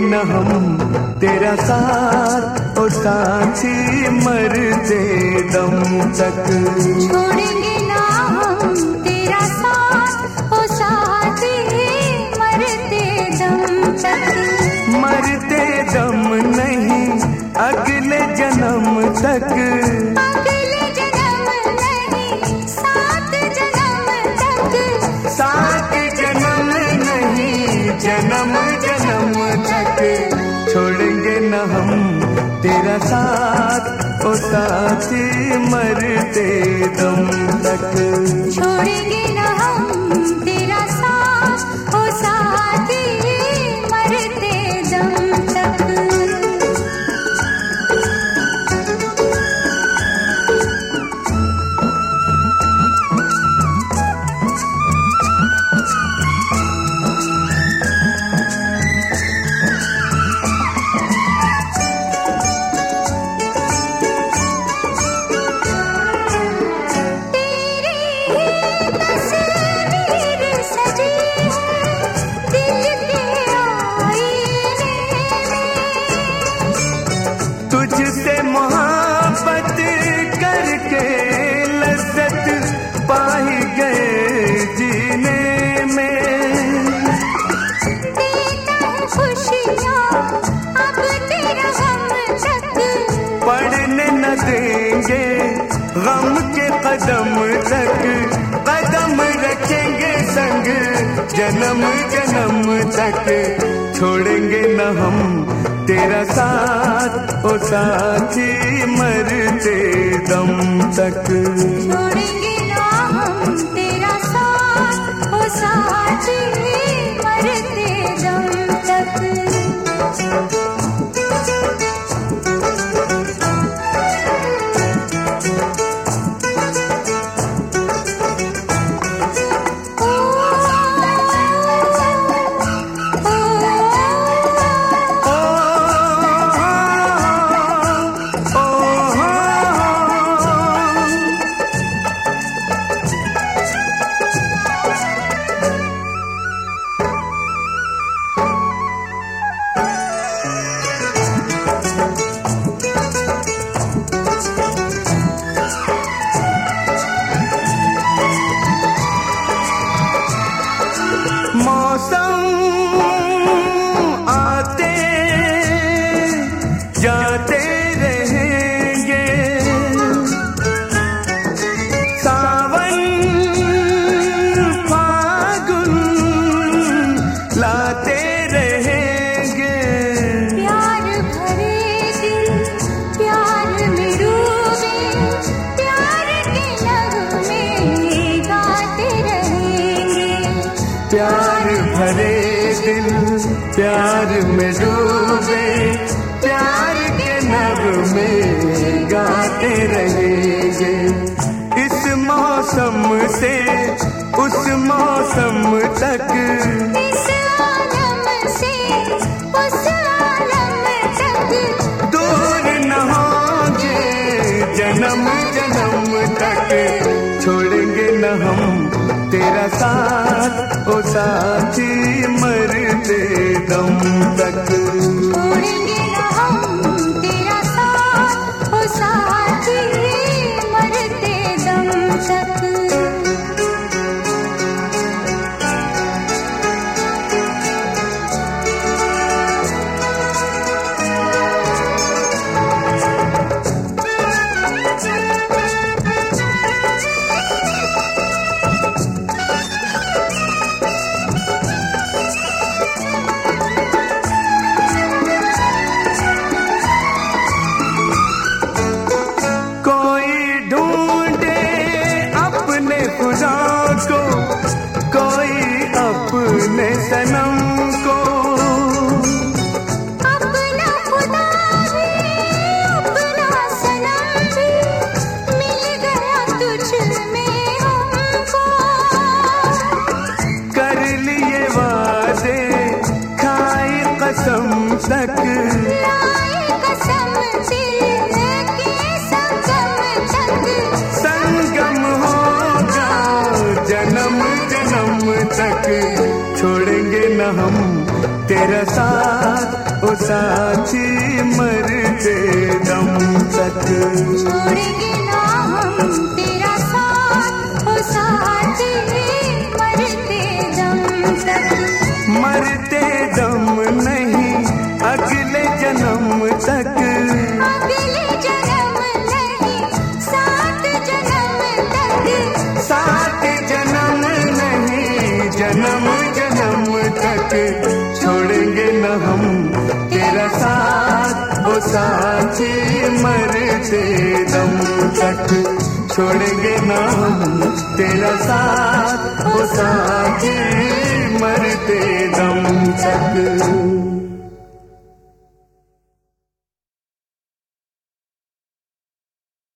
न हम तेरा साथ और साथी मरते दम तक। छोड़ेंगे जन्म तक छोड़ेंगे न हम। तेरा साथ ओ साथी मरते दम तक। छोड़ेंगे न हम, तेरा साथ तुझसे मोहब्बत करके लज्जत पाई गए जीने में। पढ़ने न देंगे गम के कदम तक, कदम रखेंगे संग, जन्म जन्म तक। छोड़ेंगे न हम तेरा साथ ओ साथी मरते दम तक। प्यार भरे दिल प्यार में डूबे प्यार के नब में गाते रहेंगे इस मौसम से उस मौसम तक इस आलम से उस आलम तक। दूर न होंगे जन्म जन्म तक। छोड़ेंगे न हम तेरा साथ। साथी मरते दम तक। Rosards go. ओ साथी मरते दम तक। छोड़ेंगे ना हम तेरा साथ ओ मरते दम तक। मरते दम नहीं अगले जन्म तक। अगले जन्म नहीं सात जन्म तक। सात जन्म नहीं जन्म जन्म तक। साथी मरते दम तक छोड़ेंगे ना हम तेरा साथ। ओ साचे मरते दम तक